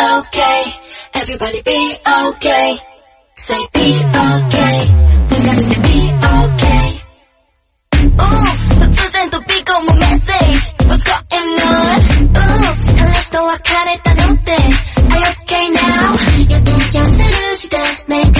okay. Everybody be okay. Say be okay. We gotta say be okay. Oops, 수선도 message. What's going on? Oops, 달랐어 와카레 Are you okay now? You think